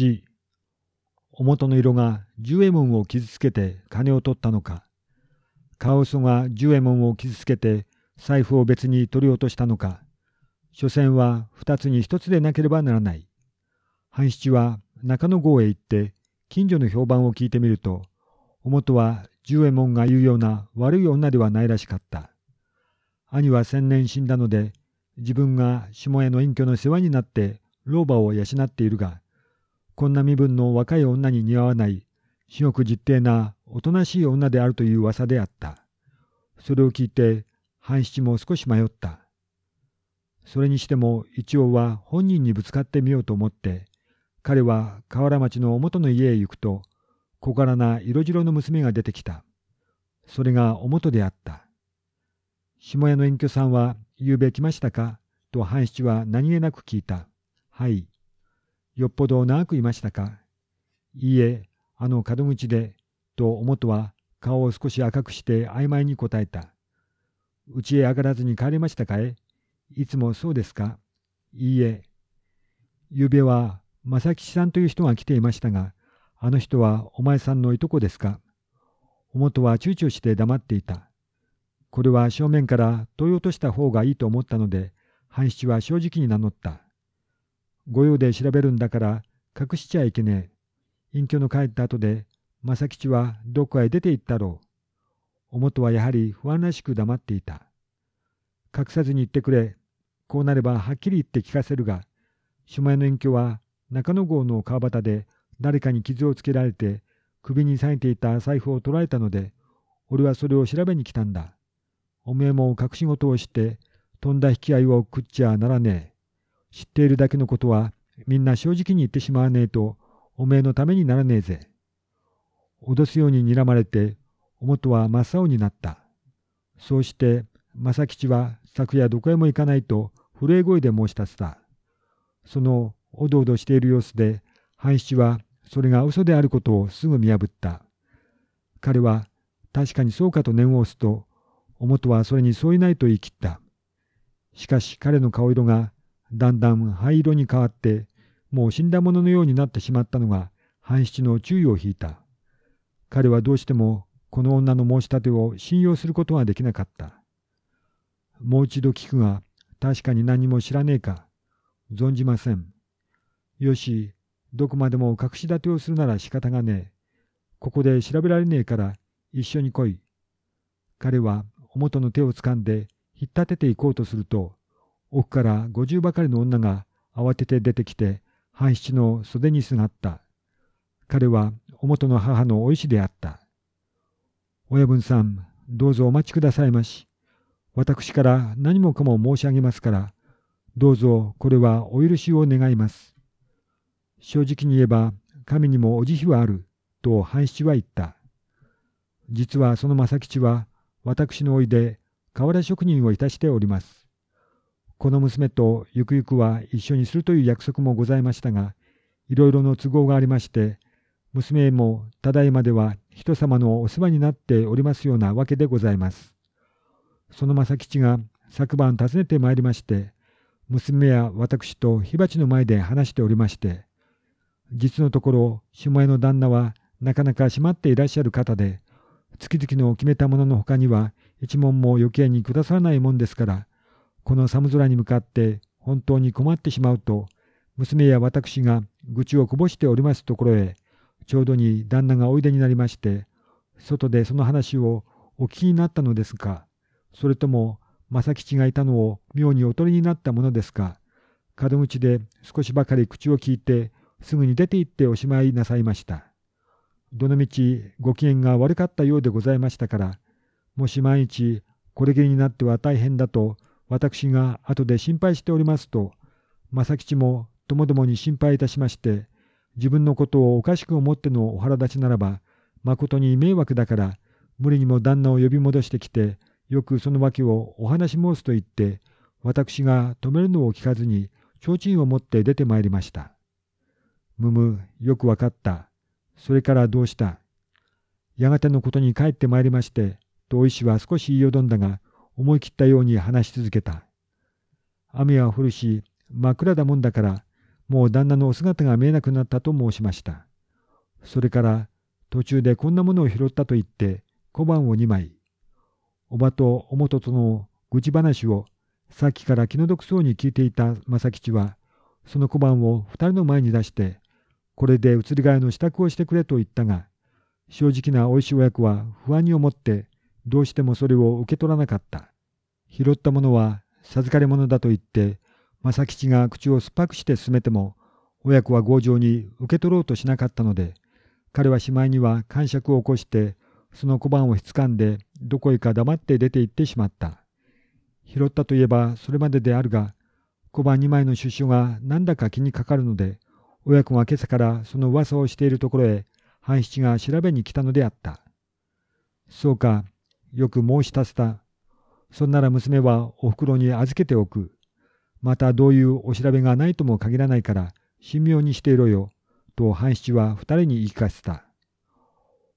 し、おもとの色が十右衛門を傷つけて金を取ったのか、カオソが十右衛門を傷つけて財布を別に取り落としたのか、所詮は二つに一つでなければならない。半七は中野郷へ行って近所の評判を聞いてみると、おもとは十右衛門が言うような悪い女ではないらしかった。兄は千年死んだので、自分が下屋の隠居の世話になって老婆を養っているが、こんな身分の若い女に似合わない、至極実定なおとなしい女であるという噂であった。それを聞いて、半七も少し迷った。それにしても一応は本人にぶつかってみようと思って、彼は河原町の元の家へ行くと、小柄な色白の娘が出てきた。それがお元であった。下屋の隠居さんは、ゆうべ来ましたか？と半七は何気なく聞いた。はい。よっぽど長くいましたか？いいえ、あの門口で、とお元は顔を少し赤くして曖昧に答えた。家へ上がらずに帰りましたかえ？いつもそうですか？いいえ。ゆうべは正吉さんという人が来ていましたが、あの人はお前さんのいとこですか？おもとは躊躇して黙っていた。これは正面から問い落とした方がいいと思ったので、半七は正直に名乗った。御用で調べるんだから隠しちゃいけねえ。隠居の帰った後で、正吉はどこへ出て行ったろう。おもとはやはり不安らしく黙っていた。隠さずに言ってくれ。こうなればはっきり言って聞かせるが、下屋の隠居は中野郷の川端で誰かに傷をつけられて首に裂いていた財布を取られたので、俺はそれを調べに来たんだ。おめえも隠し事をしてとんだ引き合いを食っちゃならねえ。知っているだけのことはみんな正直に言ってしまわねえとおめえのためにならねえぜ。脅すように睨まれて、おもとは真っ青になった。そうして、正吉は昨夜どこへも行かないと震え声で申し立てた。そのおどおどしている様子で、半七はそれが嘘であることをすぐ見破った。彼は確かにそうかと念を押すと、おもとはそれにそういないと言い切った。しかし彼の顔色がだんだん灰色に変わって、もう死んだ者ののようになってしまったのが半七の注意を引いた。彼はどうしてもこの女の申し立てを信用することができなかった。もう一度聞くが、確かに何も知らねえか。存じません。よし、どこまでも隠し立てをするなら仕方がねえ。ここで調べられねえから一緒に来い。彼はおもとの手をつかんで引っ立てていこうとすると、奥から五十ばかりの女が慌てて出てきて、半七の袖にすがった。彼はおもとの母のお医師であった。親分さん、どうぞお待ちくださいまし。私から何もかも申し上げますから、どうぞこれはお許しを願います。正直に言えば神にもお慈悲はあると半七は言った。実はその正吉は私のおいで瓦職人をいたしております。この娘とゆくゆくは一緒にするという約束もございましたが、いろいろの都合がありまして、娘もただいまでは人様のお世話になっておりますようなわけでございます。その正吉が昨晩訪ねてまいりまして、娘や私と火鉢の前で話しておりまして、実のところ、下屋の旦那はなかなか閉まっていらっしゃる方で、月々の決めたものの他には一文も余計にくださらないもんですから、この寒空に向かって本当に困ってしまうと、娘や私が愚痴をこぼしておりますところへ、ちょうどに旦那がおいでになりまして、外でその話をお聞きになったのですか、それとも正吉がいたのを妙におとりになったものですか、門口で少しばかり口を聞いて、すぐに出て行っておしまいなさいました。どのみちご機嫌が悪かったようでございましたから、もし万一これきりになっては大変だと、私が後で心配しておりますと、正吉もともどもに心配いたしまして、自分のことをおかしく思ってのお腹立ちならば、まことに迷惑だから、無理にも旦那を呼び戻してきて、よくその訳をお話申すと言って、私が止めるのを聞かずに、提灯を持って出てまいりました。むむ、よくわかった。それからどうした？やがてのことに帰ってまいりまして、とお医師は少し言いよどんだが、思い切ったように話し続けた。雨は降るし、真っ暗だもんだから、もう旦那のお姿が見えなくなったと申しました。それから途中でこんなものを拾ったと言って小判を2枚。おばとおもととの愚痴話をさっきから気の毒そうに聞いていた正吉はその小判を二人の前に出してこれで移り替えの支度をしてくれと言ったが正直なおいしい親子は不安に思ってどうしてもそれを受け取らなかった。拾ったものは授かり物だと言って正吉が口を酸っぱくして進めても、親子は強情に受け取ろうとしなかったので、彼はしまいには感触を起こして、その小判をひつかんで、どこへか黙って出て行ってしまった。拾ったといえばそれまでであるが、小判2枚の出所がなんだか気にかかるので、親子が今朝からその噂をしているところへ、半七が調べに来たのであった。そうか、よく申し立てた。そんなら娘はおふくろに預けておく。またどういうお調べがないとも限らないから神妙にしていろよ、と半七は二人に言い聞かせた。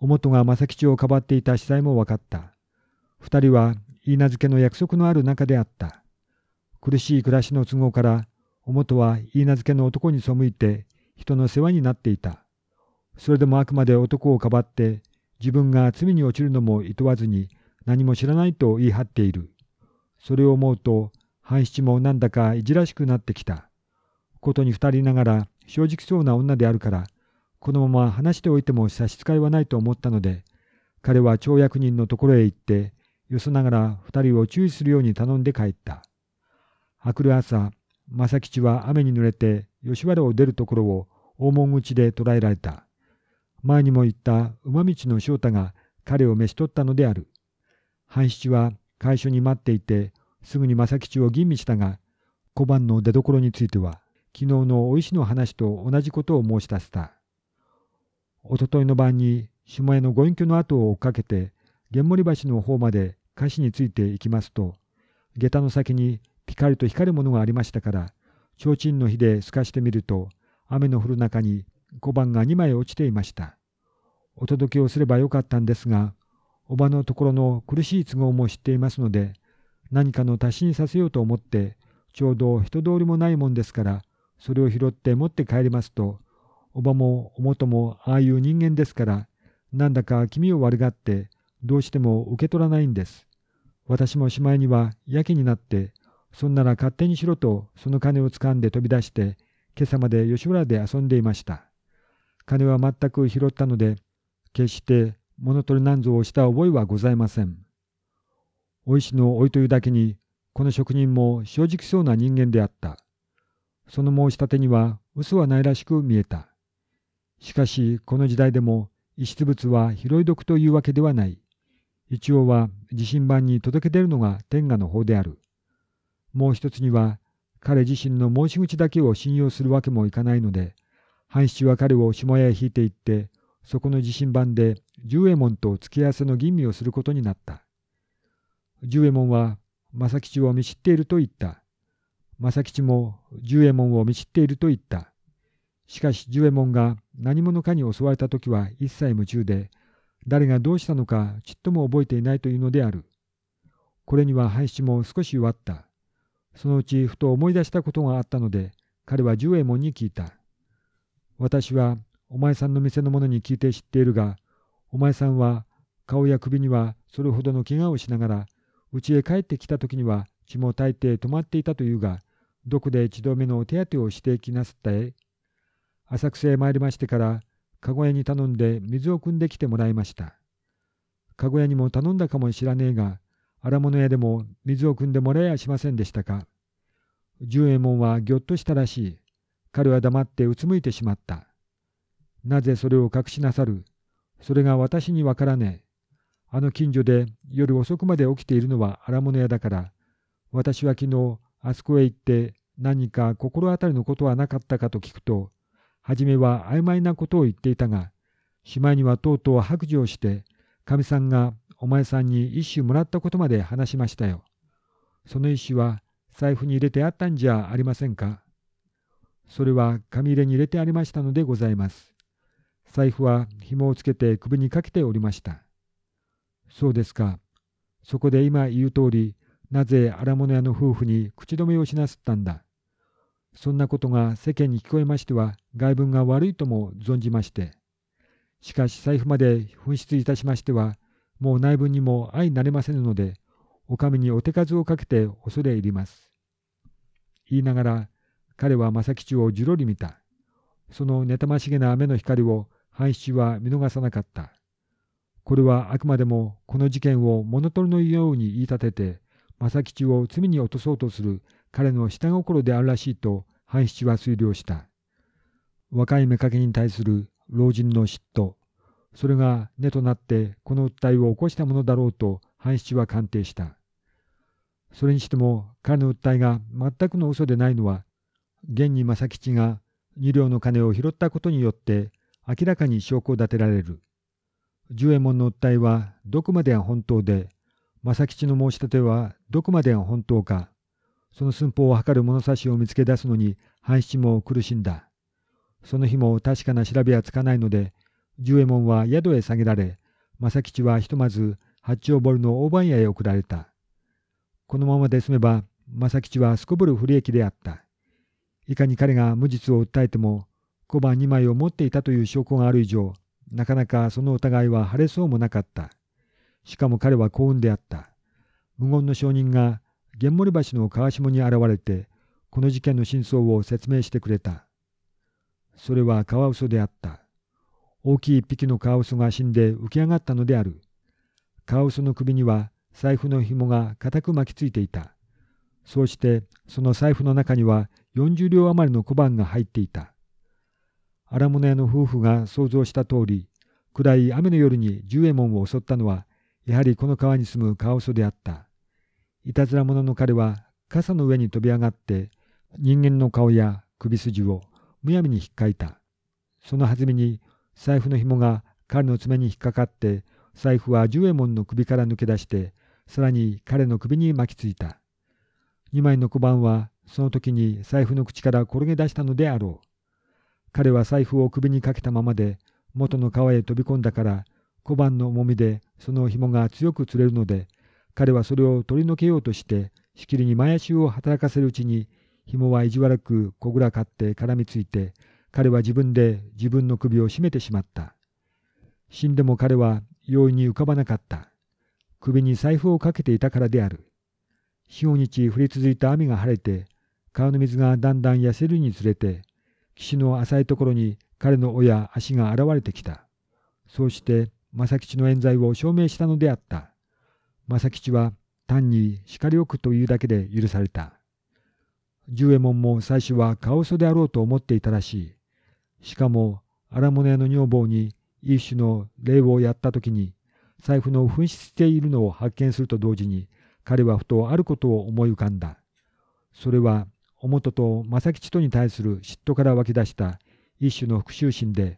おもとが正吉をかばっていた司祭も分かった。二人は言い名付けの約束のある中であった。苦しい暮らしの都合から、おもとは言い名付けの男に背いて人の世話になっていた。それでもあくまで男をかばって自分が罪に落ちるのも厭わずに何も知らないと言い張っている。それを思うと半七もなんだかいじらしくなってきた。ことに二人ながら正直そうな女であるから、このまま話しておいても差し支えはないと思ったので、彼は町役人のところへ行って、よそながら二人を注意するように頼んで帰った。明くる朝、正吉は雨に濡れて吉原を出るところを大門口で捕らえられた。前にも言った馬道の翔太が彼を召し取ったのである。半七は会所に待っていて、すぐに正吉を吟味したが、小判の出所については、昨日のお石の話と同じことを申し出した。おとといの晩に下屋のご隠居の後を追っかけて、玄森橋の方まで菓子について行きますと、下駄の先にピカリと光るものがありましたから、提灯の火で透かしてみると、雨の降る中に小判が2枚落ちていました。お届けをすればよかったんですが、おばのところの苦しい都合も知っていますので、何かの足しにさせようと思って、ちょうど人通りもないもんですから、それを拾って持って帰りますと、おばもおもともああいう人間ですから、なんだか気味を悪がって、どうしても受け取らないんです。私もしまいにはやけになって、そんなら勝手にしろとその金をつかんで飛び出して、今朝まで吉原で遊んでいました。金は全く拾ったので、決して物取りなんぞをした覚えはございません。お石の老いというだけに、この職人も正直そうな人間であった。その申し立てには嘘はないらしく見えた。しかし、この時代でも遺失物は拾い毒というわけではない。一応は地震版に届け出るのが天下の方である。もう一つには、彼自身の申し口だけを信用するわけもいかないので、半七は彼を下屋へ引いていって、そこの地震版で十右衛門と付き合わせの吟味をすることになった。十右衛門は正吉を見知っていると言った。正吉も十右衛門を見知っていると言った。しかし十右衛門が何者かに襲われた時は一切夢中で、誰がどうしたのかちっとも覚えていないというのである。これには廃止も少し弱った。そのうちふと思い出したことがあったので、彼は十右衛門に聞いた。私はお前さんの店の者に聞いて知っているが、お前さんは顔や首にはそれほどの怪我をしながら、家へ帰ってきた時には血も大抵止まっていたというが、どこで一度目の手当てをしてきなすったえ？浅草へ参りましてから、籠屋に頼んで水を汲んできてもらいました。籠屋にも頼んだかもしらねえが、荒物屋でも水を汲んでもらえやしませんでしたか？十右衛門はぎょっとしたらしい。彼は黙ってうつむいてしまった。なぜそれを隠しなさる？それが私にわからねえ。あの近所で夜遅くまで起きているのは荒物屋だから、私は昨日あそこへ行って何か心当たりのことはなかったかと聞くと、はじめは曖昧なことを言っていたが、しまいにはとうとう白状して、かみさんがお前さんに一種もらったことまで話しましたよ。その一種は財布に入れてあったんじゃありませんか。それは紙入れに入れてありましたのでございます。財布は紐をつけて首にかけておりました。そうですか。そこで今言う通り、なぜ荒物屋の夫婦に口止めをしなすったんだ。そんなことが世間に聞こえましては外文が悪いとも存じまして。しかし財布まで紛失いたしましては、もう内文にも相なれませぬので、お上にお手数をかけて恐れ入ります。言いながら、彼は正吉をじろり見た。その妬ましげな雨の光を半七は見逃さなかった。これはあくまでもこの事件を物取りのように言い立てて、正吉を罪に落とそうとする彼の下心であるらしいと半七は推量した。若い妾に対する老人の嫉妬、それが根となってこの訴えを起こしたものだろうと半七は鑑定した。それにしても彼の訴えが全くの嘘でないのは、現に正吉が二両の金を拾ったことによって明らかに証拠を立てられる。十右衛門の訴えはどこまでが本当で、正吉の申し立てはどこまでが本当か、その寸法を測る物差しを見つけ出すのに半七も苦しんだ。その日も確かな調べはつかないので、十右衛門は宿へ下げられ、正吉はひとまず八丁堀の大番屋へ送られた。このままで済めば、正吉はすこぶる不利益であった。いかに彼が無実を訴えても、小判2枚を持っていたという証拠がある以上、なかなかその疑いは晴れそうもなかった。しかも彼は幸運であった。無言の証人が玄森橋の川下に現れて、この事件の真相を説明してくれた。それはカワウソであった。大きい一匹のカワウソが死んで浮き上がったのである。カワウソの首には財布の紐が固く巻きついていた。そうしてその財布の中には40両余りの小判が入っていた。荒物屋の夫婦が想像した通り、暗い雨の夜に十右衛門を襲ったのは、やはりこの川に住むカワウソであった。いたずら者の彼は傘の上に飛び上がって、人間の顔や首筋をむやみに引っかいた。その弾みに財布の紐が彼の爪に引っかかって、財布は十右衛門の首から抜け出して、さらに彼の首に巻きついた。二枚の小判はその時に財布の口から転げ出したのであろう。彼は財布を首にかけたままで元の川へ飛び込んだから小判の重みでその紐が強く釣れるので彼はそれを取り除けようとしてしきりに前足を働かせるうちに紐は意地悪くこぐらかって絡みついて彼は自分で自分の首を絞めてしまった。死んでも彼は容易に浮かばなかった。首に財布をかけていたからである。四五日降り続いた雨が晴れて川の水がだんだん痩せるにつれて岸の浅いところに彼の親足が現れてきた。そうして正吉の冤罪を証明したのであった。正吉は単に叱り置くというだけで許された。十右衛門も最初はカオソであろうと思っていたらしい。しかも荒物屋の女房に一種の礼をやった時に財布の紛失しているのを発見すると同時に彼はふとあることを思い浮かんだ。それはおもとと正吉とに対する嫉妬から湧き出した一種の復讐心で、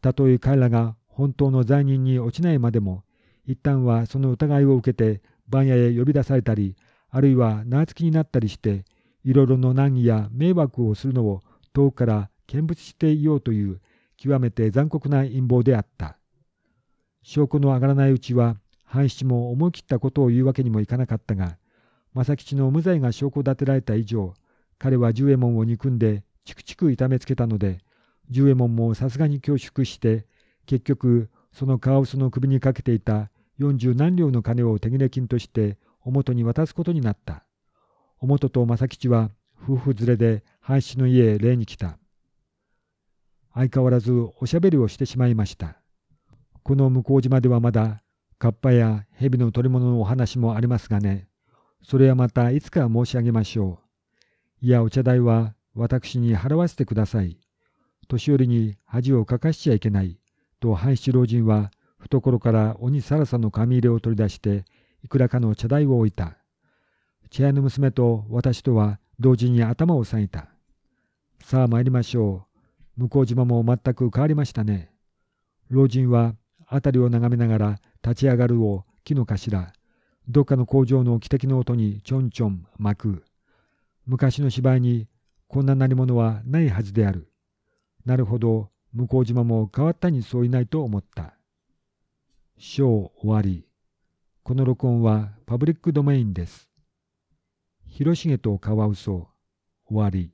たとえ彼らが本当の罪人に落ちないまでも、一旦はその疑いを受けて番屋へ呼び出されたり、あるいは縄付きになったりして、いろいろの難儀や迷惑をするのを遠くから見物していようという極めて残酷な陰謀であった。証拠の上がらないうちは、半七も思い切ったことを言うわけにもいかなかったが、正吉の無罪が証拠立てられた以上、彼は十右衛門を憎んでチクチク痛めつけたので、十右衛門もさすがに恐縮して、結局そのカワウソの首にかけていた四十何両の金を手切れ金としておもとに渡すことになった。おもとと正吉は夫婦連れで半七の家へ礼に来た。相変わらずおしゃべりをしてしまいました。この向島ではまだカッパや蛇の取り物のお話もありますがね、それはまたいつか申し上げましょう。いや、お茶代は私に払わせてください。年寄りに恥をかかしちゃいけない。と半七老人は懐から鬼さらさの紙入れを取り出していくらかの茶代を置いた。茶屋の娘と私とは同時に頭を下げた。さあ参りましょう。向島も全く変わりましたね。老人は辺りを眺めながら立ち上がるを木の頭、どっかの工場の汽笛の音にちょんちょん巻く。昔の芝居にこんな鳴り物はないはずである。なるほど、向島も変わったにそういないと思った。章終わり。この録音はパブリックドメインです。広重とカワウソ終わり。